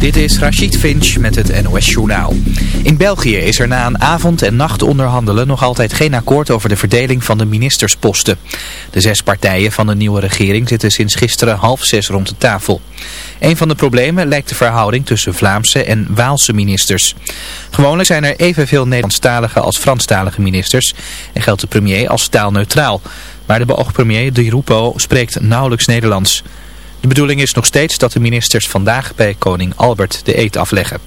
Dit is Rachid Finch met het NOS Journaal. In België is er na een avond- en nacht onderhandelen nog altijd geen akkoord over de verdeling van de ministersposten. De zes partijen van de nieuwe regering zitten sinds gisteren half zes rond de tafel. Een van de problemen lijkt de verhouding tussen Vlaamse en Waalse ministers. Gewoonlijk zijn er evenveel Nederlandstalige als Franstalige ministers en geldt de premier als taalneutraal. Maar de beoogd premier Di Rupo spreekt nauwelijks Nederlands. De bedoeling is nog steeds dat de ministers vandaag bij koning Albert de eet afleggen.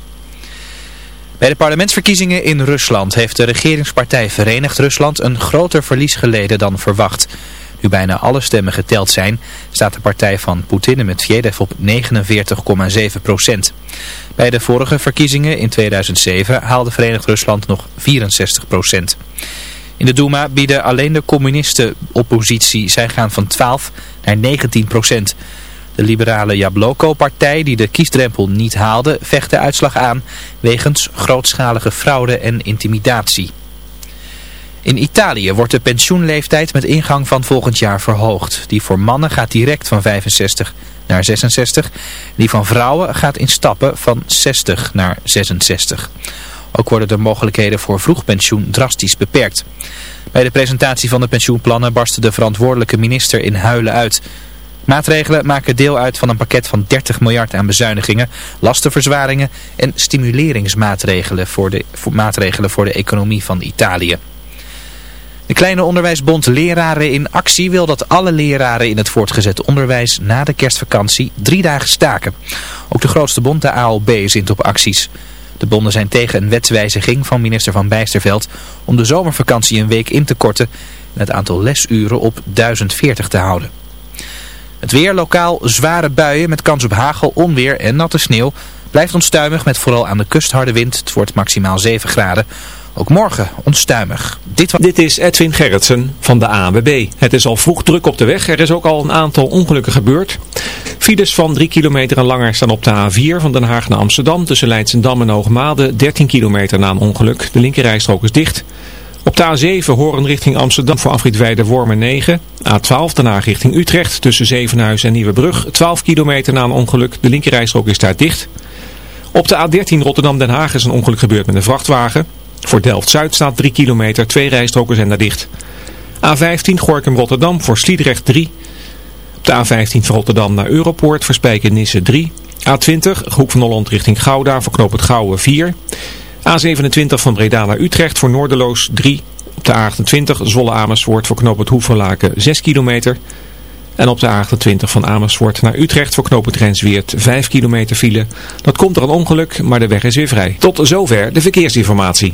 Bij de parlementsverkiezingen in Rusland heeft de regeringspartij Verenigd Rusland een groter verlies geleden dan verwacht. Nu bijna alle stemmen geteld zijn, staat de partij van Poetin met Medvedev op 49,7 procent. Bij de vorige verkiezingen in 2007 haalde Verenigd Rusland nog 64 procent. In de Duma bieden alleen de communisten oppositie. Zij gaan van 12 naar 19 procent. De liberale Jabloko-partij, die de kiesdrempel niet haalde, vecht de uitslag aan wegens grootschalige fraude en intimidatie. In Italië wordt de pensioenleeftijd met ingang van volgend jaar verhoogd. Die voor mannen gaat direct van 65 naar 66. Die van vrouwen gaat in stappen van 60 naar 66. Ook worden de mogelijkheden voor vroegpensioen drastisch beperkt. Bij de presentatie van de pensioenplannen barstte de verantwoordelijke minister in huilen uit... Maatregelen maken deel uit van een pakket van 30 miljard aan bezuinigingen, lastenverzwaringen en stimuleringsmaatregelen voor de, voor, maatregelen voor de economie van Italië. De kleine onderwijsbond Leraren in Actie wil dat alle leraren in het voortgezet onderwijs na de kerstvakantie drie dagen staken. Ook de grootste bond, de AOB, zit op acties. De bonden zijn tegen een wetswijziging van minister Van Bijsterveld om de zomervakantie een week in te korten en het aantal lesuren op 1040 te houden. Het weer lokaal zware buien met kans op hagel, onweer en natte sneeuw. Blijft onstuimig met vooral aan de kust harde wind. Het wordt maximaal 7 graden. Ook morgen onstuimig. Dit, Dit is Edwin Gerritsen van de ANWB. Het is al vroeg druk op de weg. Er is ook al een aantal ongelukken gebeurd. Files van 3 kilometer en langer staan op de A4 van Den Haag naar Amsterdam. Tussen Leidsendam en Hoogmade 13 kilometer na een ongeluk. De linkerrijstrook is dicht. Op de A7 horen richting Amsterdam voor afrit Wormen 9. A12 daarna richting Utrecht tussen Zevenhuizen en Nieuwebrug. 12 kilometer na een ongeluk. De linkerrijstrook is daar dicht. Op de A13 Rotterdam-Den Haag is een ongeluk gebeurd met een vrachtwagen. Voor Delft-Zuid staat 3 kilometer. Twee rijstroken zijn daar dicht. A15 Gorkum-Rotterdam voor Sliedrecht 3. Op de A15 van Rotterdam naar Europoort voor Spijkenisse 3. A20 Hoek van Holland richting Gouda voor Knoop het Gouwen 4. A27 van Breda naar Utrecht voor Noorderloos 3. Op de A28 Zwolle Amersfoort voor knoop het Hoevenlaken 6 kilometer. En op de A28 van Amersfoort naar Utrecht voor knoop het Rensweert 5 kilometer file. Dat komt er een ongeluk, maar de weg is weer vrij. Tot zover de verkeersinformatie.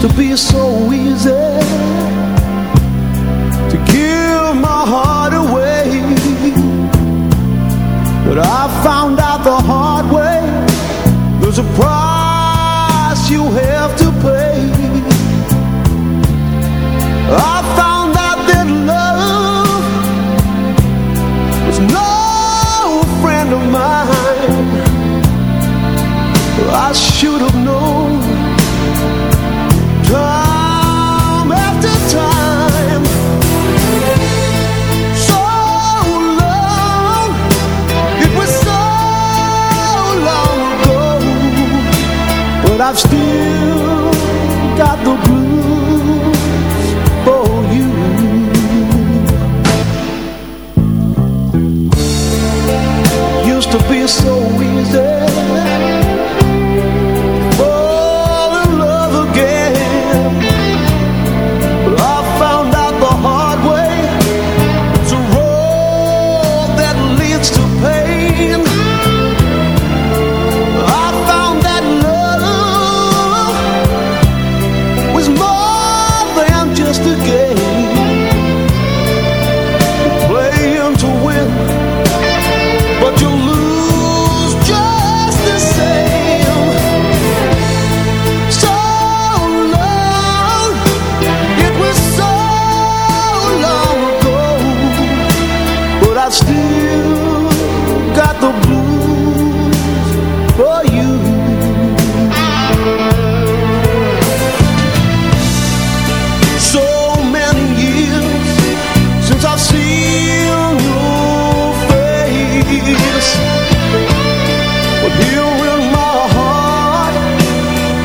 To be so easy to give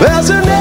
there's an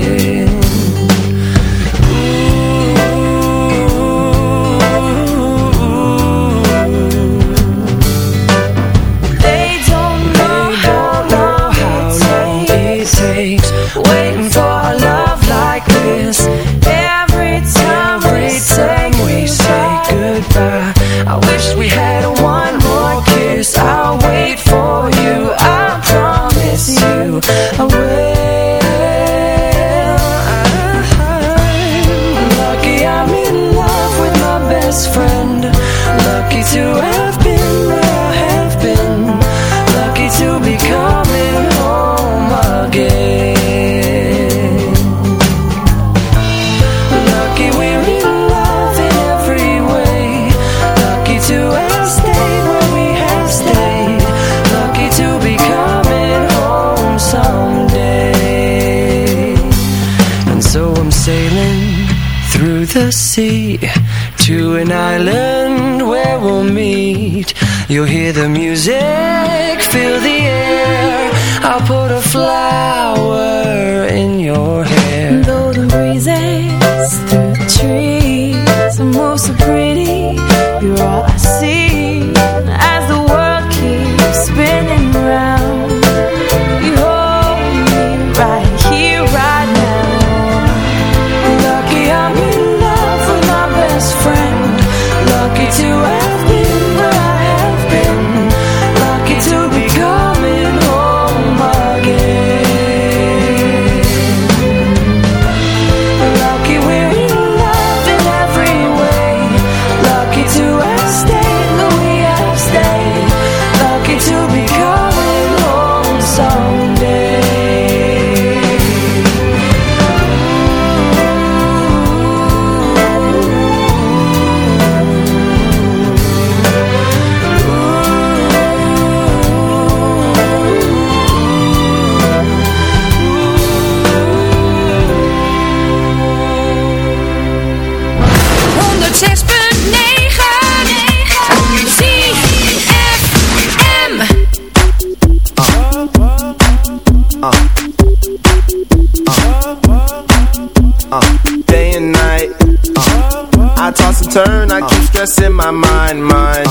Uh, day and night. Uh, I toss and turn, I keep stressing my mind, mind.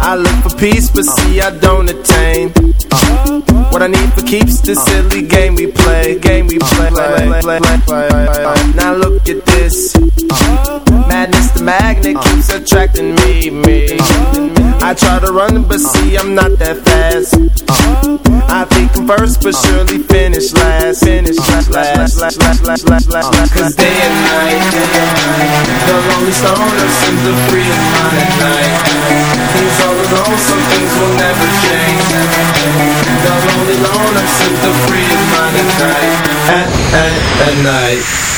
I look for peace, but see I don't attain. Uh, what I need for keeps this silly game we play, game we play. play. Now look at this. Uh, Madness, the magnet keeps attracting me, me. I try to run, but see I'm not that fast. I think I'm first, but surely finish last. Finish last, last, last, last, last, last, last. Cause day and night, the lonely stoner seems to free his mind at night. He's all alone, some things will never change. The lonely loner seems to free his mind at night. At, at, at night.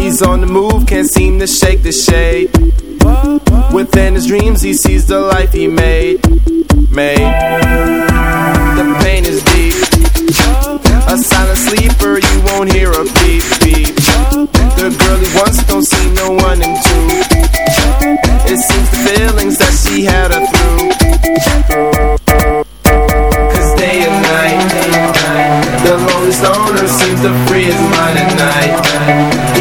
He's on the move, can't seem to shake the shade. Within his dreams, he sees the life he made. Made. The pain is deep. A silent sleeper, you won't hear a beep beep. The girl he wants don't see no one in two. It seems the feelings that she had her through. Cause day and night, the lonely stoner seems to free his mind at night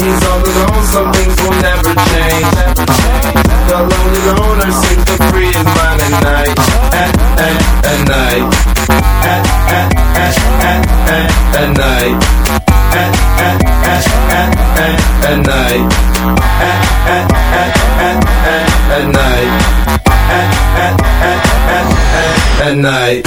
He's all alone, some things will never change. The lonely loner seems to free his mind at night, at at at night, at at at at at at night, at at at at at at night, at at at at at at night, at at at at at at night.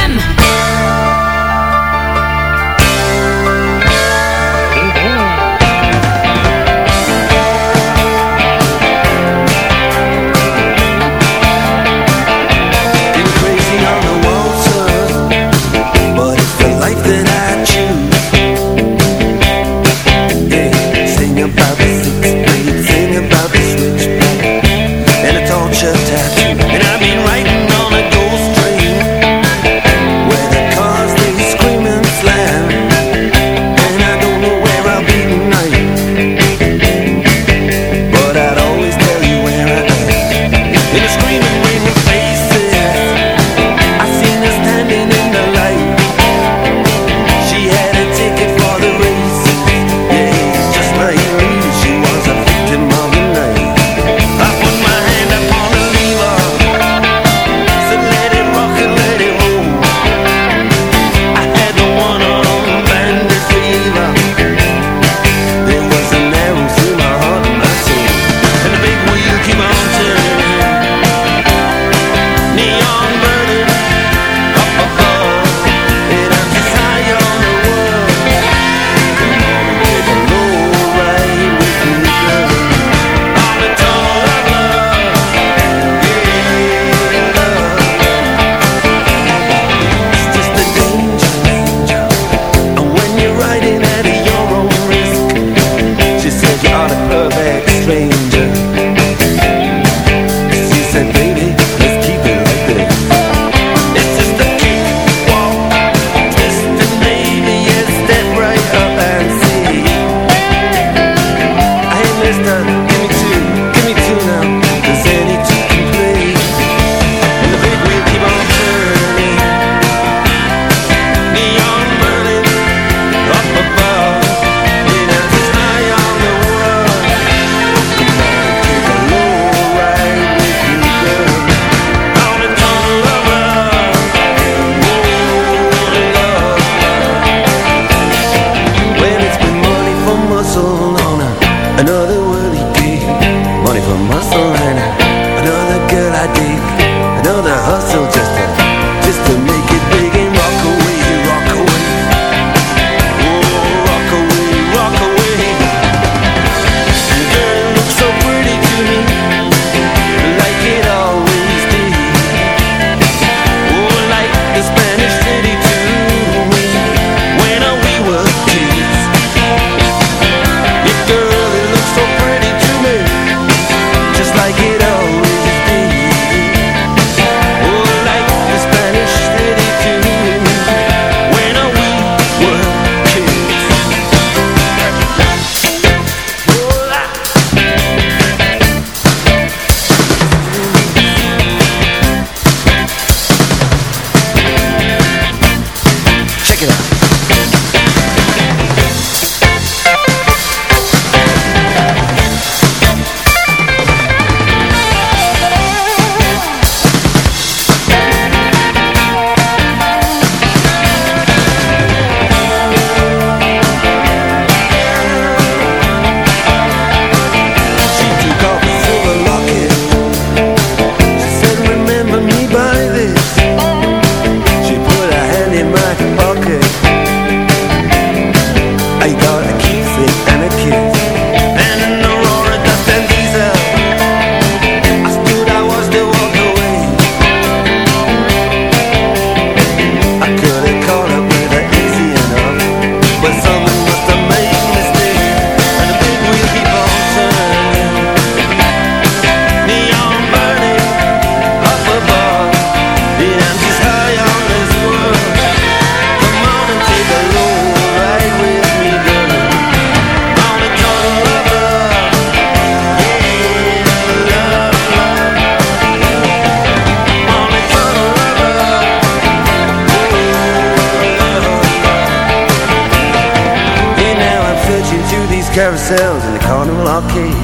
carousels in the carnival arcade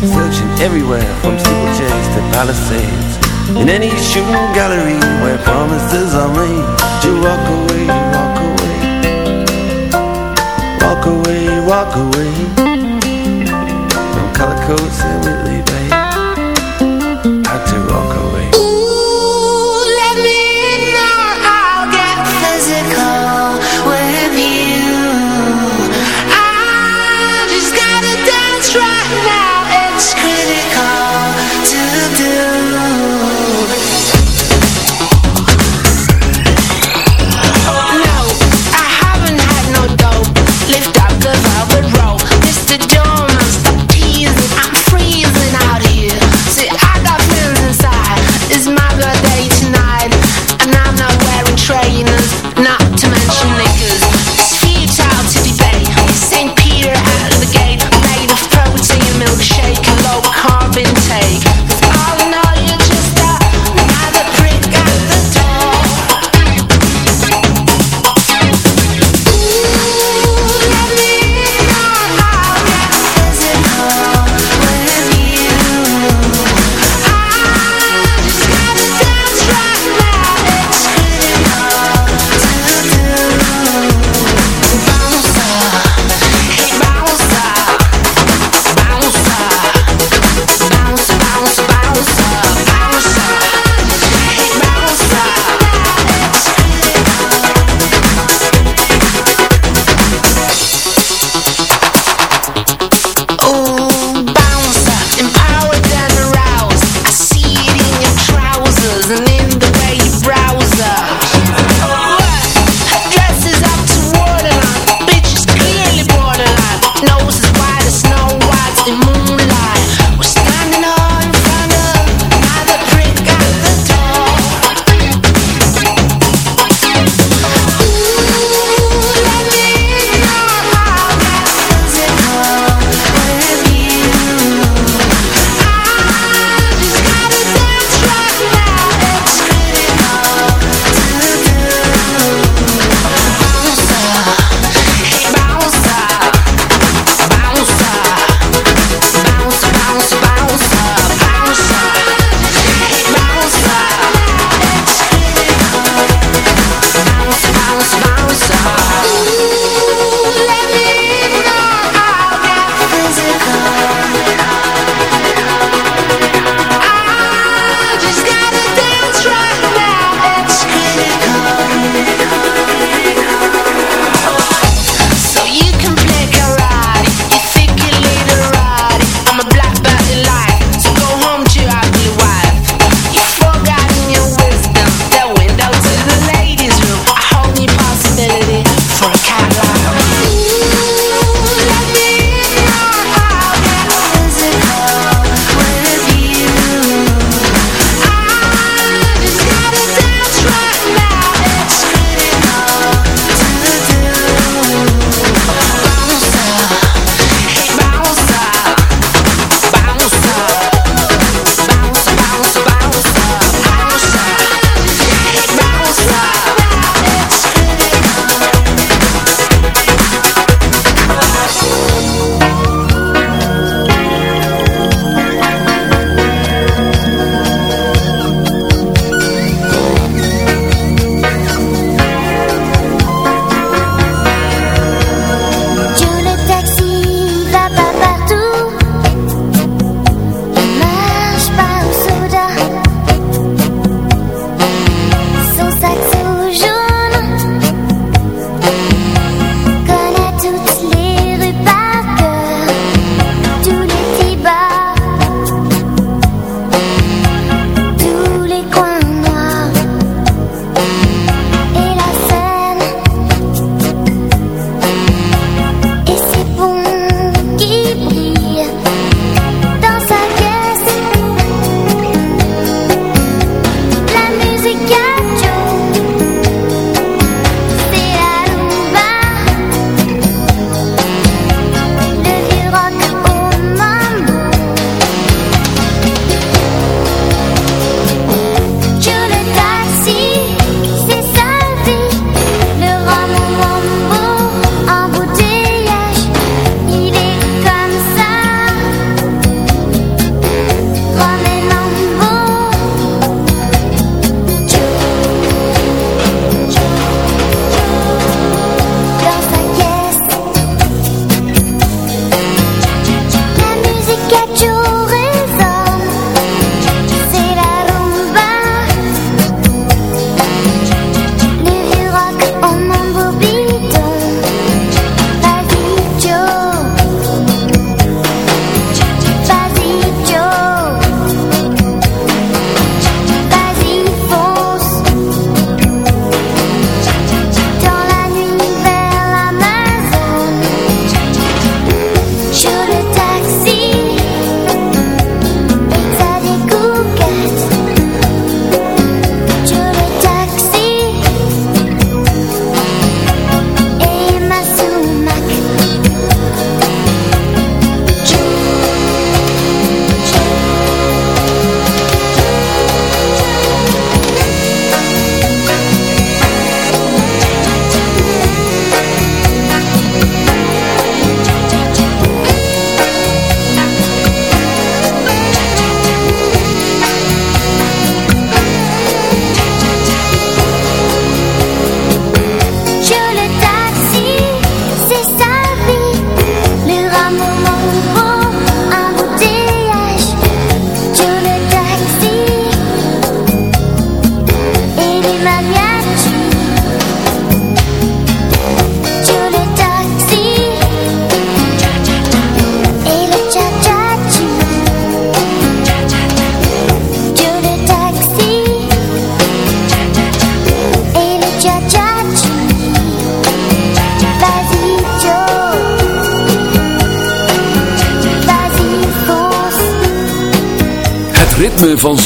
Searching everywhere from steeplechase to palisades. In any shooting gallery where promises are made To walk away, walk away. Walk away, walk away. From color coats and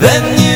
Then you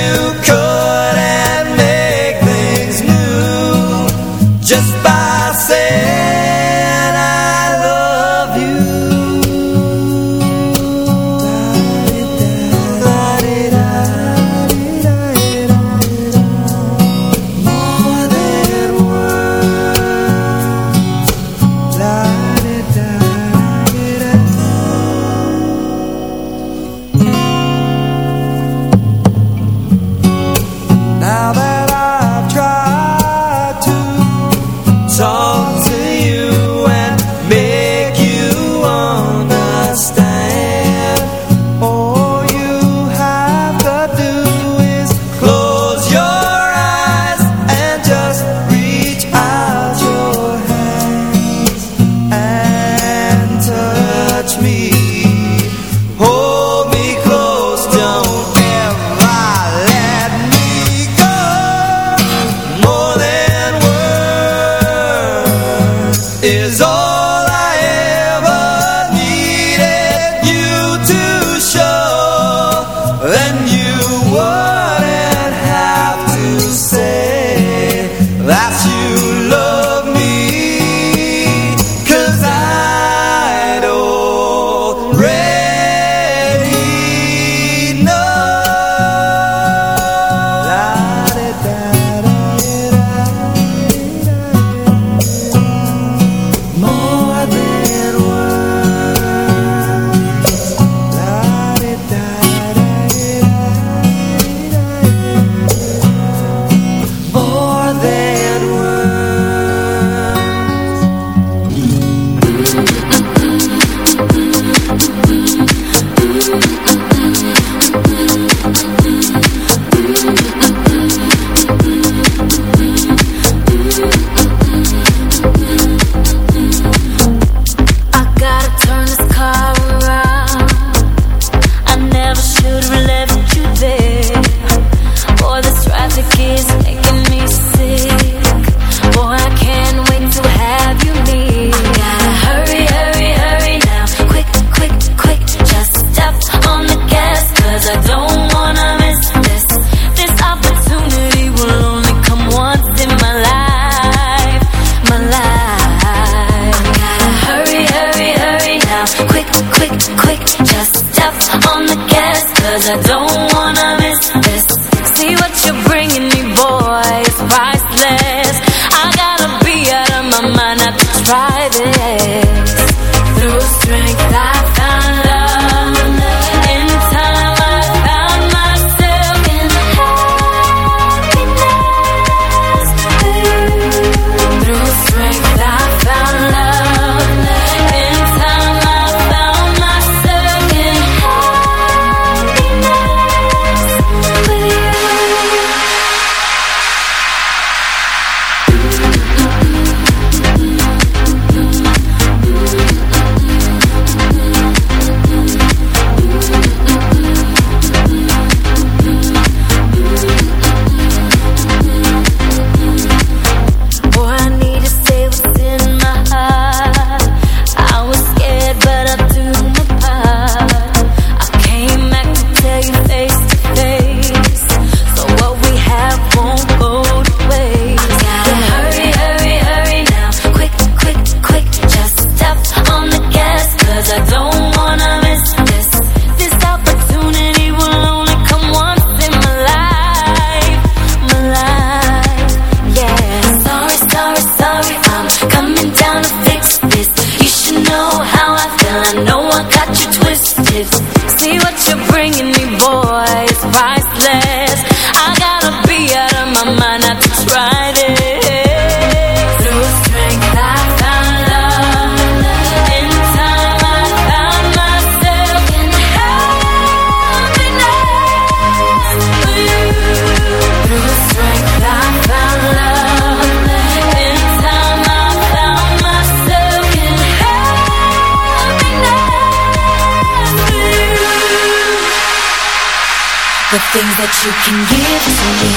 you can give to me.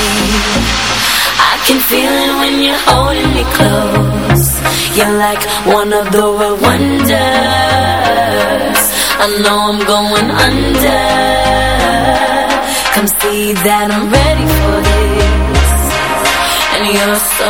I can feel it when you're holding me close. You're like one of the world wonders. I know I'm going under. Come see that I'm ready for this. And you're so